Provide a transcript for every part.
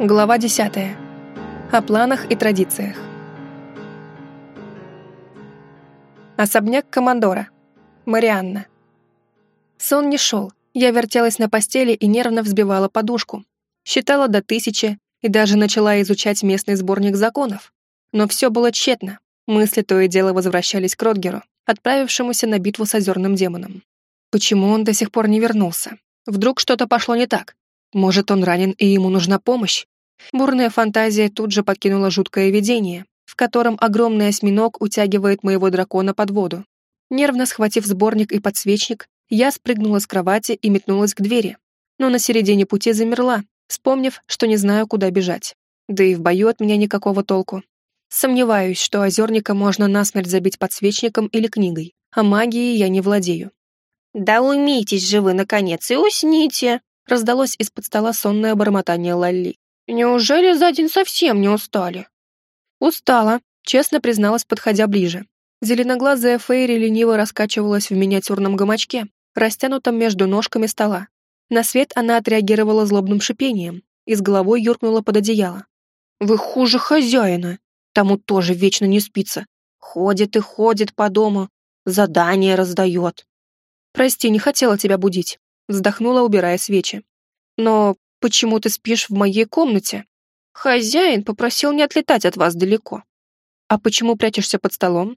Глава 10. О планах и традициях. Особняк командора. Марианна. Сон не шел. Я вертелась на постели и нервно взбивала подушку. Считала до тысячи и даже начала изучать местный сборник законов. Но все было тщетно. Мысли то и дело возвращались к Ротгеру, отправившемуся на битву с озерным демоном. Почему он до сих пор не вернулся? Вдруг что-то пошло не так? Может, он ранен и ему нужна помощь? Бурная фантазия тут же подкинула жуткое видение, в котором огромный осьминог утягивает моего дракона под воду. Нервно схватив сборник и подсвечник, я спрыгнула с кровати и метнулась к двери. Но на середине пути замерла, вспомнив, что не знаю, куда бежать. Да и в бою от меня никакого толку. Сомневаюсь, что озерника можно насмерть забить подсвечником или книгой, а магией я не владею. «Да умейтесь же вы, наконец, и усните!» Раздалось из-под стола сонное бормотание Лалли. «Неужели за день совсем не устали?» «Устала», честно призналась, подходя ближе. Зеленоглазая Фейри лениво раскачивалась в миниатюрном гамачке, растянутом между ножками стола. На свет она отреагировала злобным шипением и с головой юркнула под одеяло. «Вы хуже хозяина! Тому тоже вечно не спится. Ходит и ходит по дому, задание раздает». «Прости, не хотела тебя будить вздохнула, убирая свечи. «Но почему ты спишь в моей комнате? Хозяин попросил не отлетать от вас далеко». «А почему прячешься под столом?»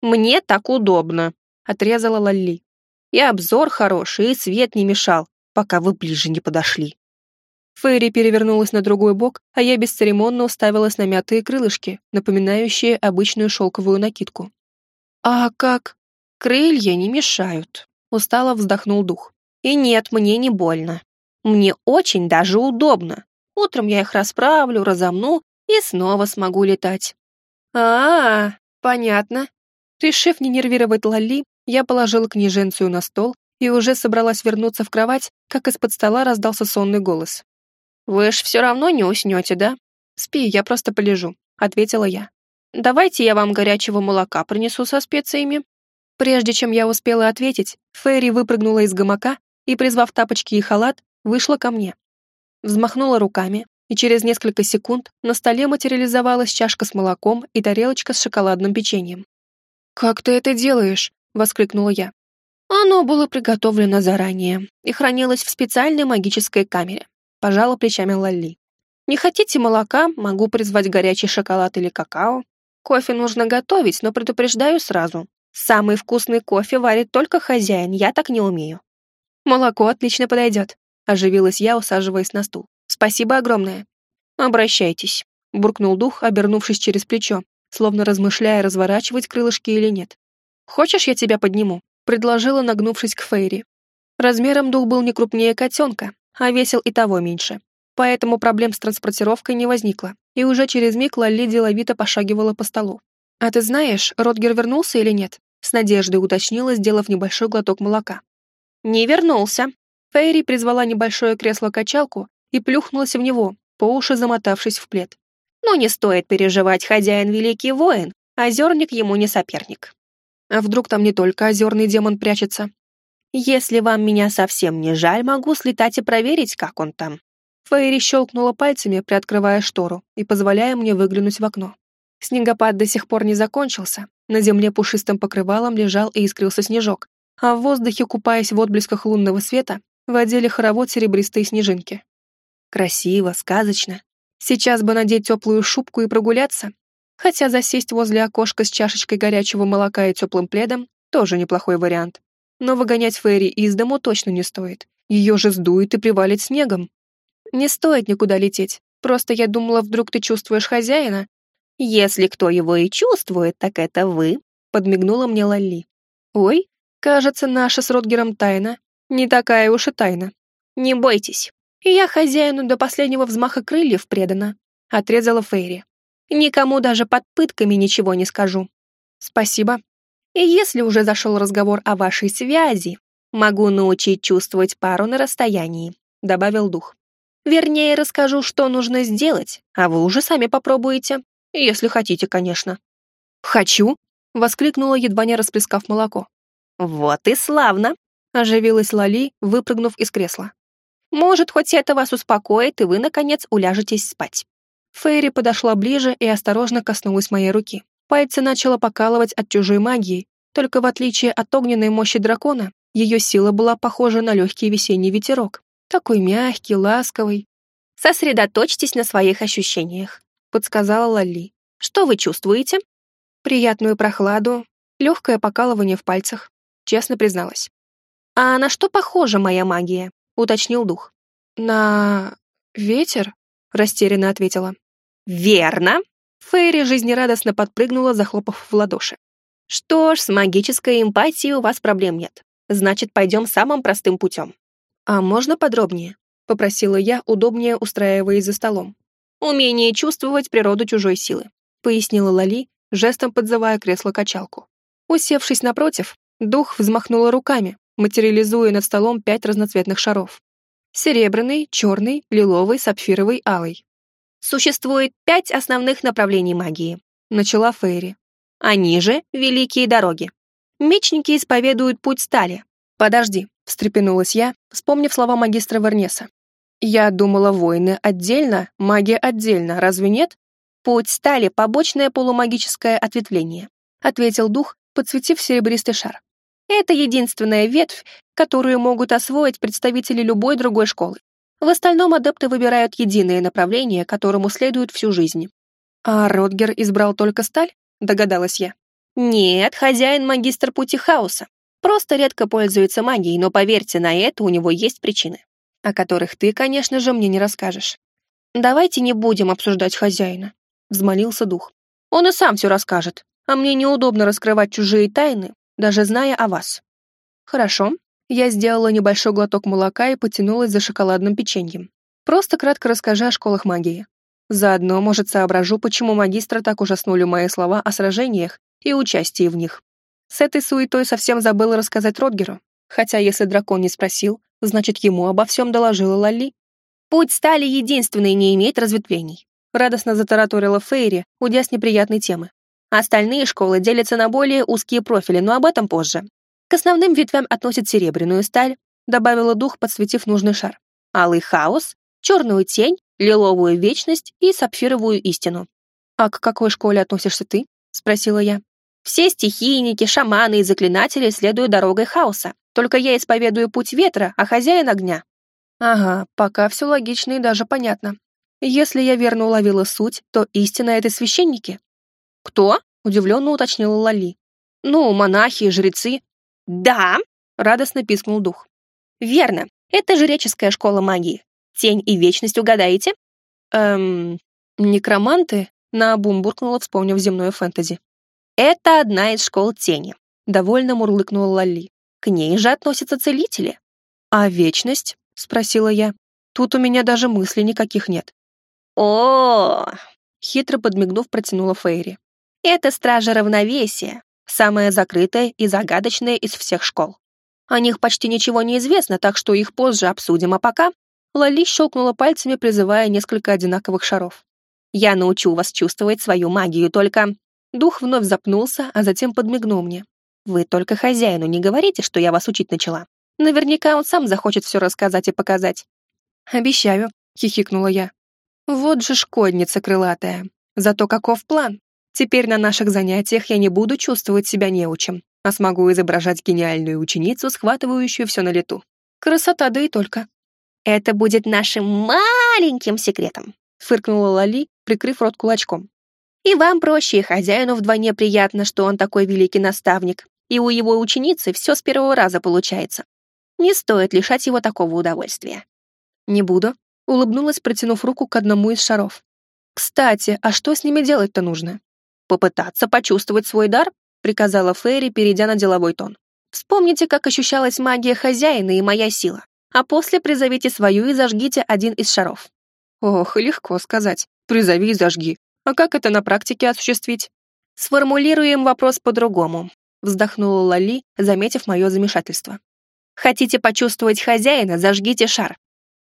«Мне так удобно», — отрезала Лалли. «И обзор хороший, и свет не мешал, пока вы ближе не подошли». Фейри перевернулась на другой бок, а я бесцеремонно уставилась на мятые крылышки, напоминающие обычную шелковую накидку. «А как?» «Крылья не мешают», — устало вздохнул дух. И нет, мне не больно. Мне очень даже удобно. Утром я их расправлю, разомну и снова смогу летать. А, -а, -а понятно. Решив не нервировать Лали, я положила княженцию на стол и уже собралась вернуться в кровать, как из-под стола раздался сонный голос. «Вы ж все равно не уснете, да?» «Спи, я просто полежу», — ответила я. «Давайте я вам горячего молока принесу со специями». Прежде чем я успела ответить, Ферри выпрыгнула из гамака и, призвав тапочки и халат, вышла ко мне. Взмахнула руками, и через несколько секунд на столе материализовалась чашка с молоком и тарелочка с шоколадным печеньем. «Как ты это делаешь?» — воскликнула я. «Оно было приготовлено заранее и хранилось в специальной магической камере», — пожала плечами Лалли. «Не хотите молока, могу призвать горячий шоколад или какао. Кофе нужно готовить, но предупреждаю сразу. Самый вкусный кофе варит только хозяин, я так не умею. «Молоко отлично подойдет», — оживилась я, усаживаясь на стул. «Спасибо огромное». «Обращайтесь», — буркнул дух, обернувшись через плечо, словно размышляя, разворачивать крылышки или нет. «Хочешь, я тебя подниму?» — предложила, нагнувшись к Фейри. Размером дух был не крупнее котенка, а весил и того меньше. Поэтому проблем с транспортировкой не возникло, и уже через миг Лалли деловито пошагивала по столу. «А ты знаешь, Ротгер вернулся или нет?» С надеждой уточнила, сделав небольшой глоток молока. «Не вернулся». Фейри призвала небольшое кресло-качалку и плюхнулась в него, по уши замотавшись в плед. «Но не стоит переживать, хозяин великий воин, озерник ему не соперник». «А вдруг там не только озерный демон прячется?» «Если вам меня совсем не жаль, могу слетать и проверить, как он там». Фейри щелкнула пальцами, приоткрывая штору и позволяя мне выглянуть в окно. Снегопад до сих пор не закончился. На земле пушистым покрывалом лежал и искрился снежок, а в воздухе, купаясь в отблесках лунного света, водили хоровод серебристые снежинки. Красиво, сказочно. Сейчас бы надеть теплую шубку и прогуляться, хотя засесть возле окошка с чашечкой горячего молока и теплым пледом тоже неплохой вариант. Но выгонять Фейри из дому точно не стоит. Ее же сдует и привалит снегом. Не стоит никуда лететь. Просто я думала, вдруг ты чувствуешь хозяина. Если кто его и чувствует, так это вы, подмигнула мне Лалли. Ой, Кажется, наша с Ротгером тайна не такая уж и тайна. Не бойтесь. Я хозяину до последнего взмаха крыльев предана, отрезала Фейри. Никому даже под пытками ничего не скажу. Спасибо. И если уже зашел разговор о вашей связи, могу научить чувствовать пару на расстоянии, добавил дух. Вернее, расскажу, что нужно сделать, а вы уже сами попробуете, если хотите, конечно. Хочу, воскликнула, едва не расплескав молоко. «Вот и славно!» — оживилась Лали, выпрыгнув из кресла. Может, хоть это вас успокоит, и вы, наконец, уляжетесь спать». Фейри подошла ближе и осторожно коснулась моей руки. Пальцы начала покалывать от чужой магии, только в отличие от огненной мощи дракона, ее сила была похожа на легкий весенний ветерок. Такой мягкий, ласковый. «Сосредоточьтесь на своих ощущениях», — подсказала Лали. «Что вы чувствуете?» Приятную прохладу, легкое покалывание в пальцах, честно призналась. «А на что похожа моя магия?» — уточнил дух. «На... ветер?» — растерянно ответила. «Верно!» Фейри жизнерадостно подпрыгнула, захлопав в ладоши. «Что ж, с магической эмпатией у вас проблем нет. Значит, пойдем самым простым путем». «А можно подробнее?» — попросила я, удобнее устраиваясь за столом. «Умение чувствовать природу чужой силы», — пояснила Лали, жестом подзывая кресло-качалку. Усевшись напротив, дух взмахнула руками, материализуя над столом пять разноцветных шаров. Серебряный, черный, лиловый, сапфировый, алый. «Существует пять основных направлений магии», — начала Фейри. «Они же — великие дороги. Мечники исповедуют путь стали». «Подожди», — встрепенулась я, вспомнив слова магистра Вернеса. «Я думала, воины отдельно, магия отдельно, разве нет?» «Путь стали — побочное полумагическое ответвление», — ответил дух, подсветив серебристый шар. «Это единственная ветвь, которую могут освоить представители любой другой школы. В остальном адепты выбирают единое направление, которому следуют всю жизнь». «А Ротгер избрал только сталь?» — догадалась я. «Нет, хозяин магистр пути хаоса. Просто редко пользуется магией, но поверьте, на это у него есть причины, о которых ты, конечно же, мне не расскажешь. Давайте не будем обсуждать хозяина. — взмолился дух. «Он и сам все расскажет, а мне неудобно раскрывать чужие тайны, даже зная о вас». «Хорошо». Я сделала небольшой глоток молока и потянулась за шоколадным печеньем. Просто кратко расскажи о школах магии. Заодно, может, соображу, почему магистра так ужаснули мои слова о сражениях и участии в них. С этой суетой совсем забыла рассказать Ротгеру, хотя если дракон не спросил, значит, ему обо всем доложила Лали. Путь стали единственной не имеет разветвлений радостно затараторила Фейри, удя с неприятной темы. Остальные школы делятся на более узкие профили, но об этом позже. К основным ветвям относят серебряную сталь, добавила дух, подсветив нужный шар. Алый хаос, черную тень, лиловую вечность и сапфировую истину. «А к какой школе относишься ты?» — спросила я. «Все стихийники, шаманы и заклинатели следуют дорогой хаоса. Только я исповедую путь ветра, а хозяин огня». «Ага, пока все логично и даже понятно. Если я верно уловила суть, то истина — это священники. Кто? Удивленно уточнила Лали. Ну, монахи, жрецы. Да, радостно пискнул дух. Верно, это жреческая школа магии. Тень и вечность угадаете? Эм, некроманты? Наобум буркнула, вспомнив земное фэнтези. Это одна из школ тени. Довольно мурлыкнула Лали. К ней же относятся целители. А вечность? Спросила я. Тут у меня даже мыслей никаких нет о Хитро подмигнув, протянула Фейри. «Это стража равновесия, самая закрытая и загадочная из всех школ. О них почти ничего не известно, так что их позже обсудим, а пока...» Лали щелкнула пальцами, призывая несколько одинаковых шаров. «Я научу вас чувствовать свою магию, только...» Дух вновь запнулся, а затем подмигнул мне. «Вы только хозяину не говорите, что я вас учить начала. Наверняка он сам захочет все рассказать и показать». «Обещаю», — хихикнула я. Вот же шкодница крылатая. Зато каков план? Теперь на наших занятиях я не буду чувствовать себя неучем, а смогу изображать гениальную ученицу, схватывающую все на лету. Красота, да и только. Это будет нашим маленьким секретом, фыркнула Лали, прикрыв рот кулачком. И вам проще, и хозяину вдвойне приятно, что он такой великий наставник, и у его ученицы все с первого раза получается. Не стоит лишать его такого удовольствия. Не буду, улыбнулась, протянув руку к одному из шаров. «Кстати, а что с ними делать-то нужно?» «Попытаться почувствовать свой дар», — приказала Фейри, перейдя на деловой тон. «Вспомните, как ощущалась магия хозяина и моя сила, а после призовите свою и зажгите один из шаров». «Ох, легко сказать. Призови и зажги. А как это на практике осуществить?» «Сформулируем вопрос по-другому», — вздохнула Лали, заметив мое замешательство. «Хотите почувствовать хозяина, зажгите шар.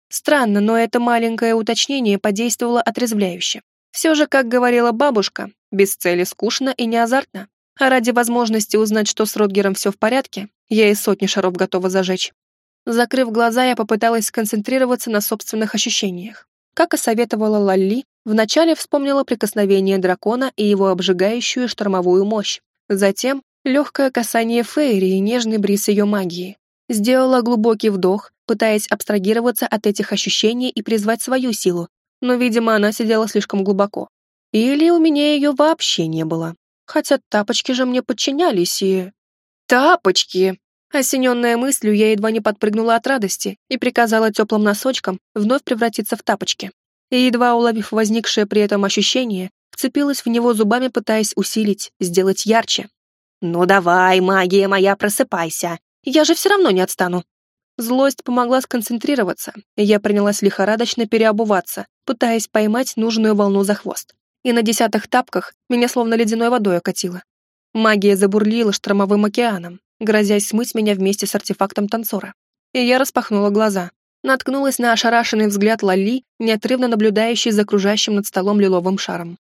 Странно, но это маленькое уточнение подействовало отрезвляюще. Все же, как говорила бабушка, без цели скучно и не азартно. А ради возможности узнать, что с Ротгером все в порядке, я и сотни шаров готова зажечь. Закрыв глаза, я попыталась сконцентрироваться на собственных ощущениях. Как и советовала Лалли, вначале вспомнила прикосновение дракона и его обжигающую штормовую мощь. Затем легкое касание Фейри и нежный бриз ее магии. Сделала глубокий вдох, пытаясь абстрагироваться от этих ощущений и призвать свою силу, но, видимо, она сидела слишком глубоко. Или у меня ее вообще не было. Хотя тапочки же мне подчинялись и... Тапочки! Осененная мыслью, я едва не подпрыгнула от радости и приказала теплым носочкам вновь превратиться в тапочки. И едва уловив возникшее при этом ощущение, вцепилась в него зубами, пытаясь усилить, сделать ярче. «Ну давай, магия моя, просыпайся! Я же все равно не отстану!» Злость помогла сконцентрироваться, и я принялась лихорадочно переобуваться, пытаясь поймать нужную волну за хвост. И на десятых тапках меня словно ледяной водой окатило. Магия забурлила штормовым океаном, грозясь смыть меня вместе с артефактом танцора. И я распахнула глаза. Наткнулась на ошарашенный взгляд Лали, неотрывно наблюдающий за кружащим над столом лиловым шаром.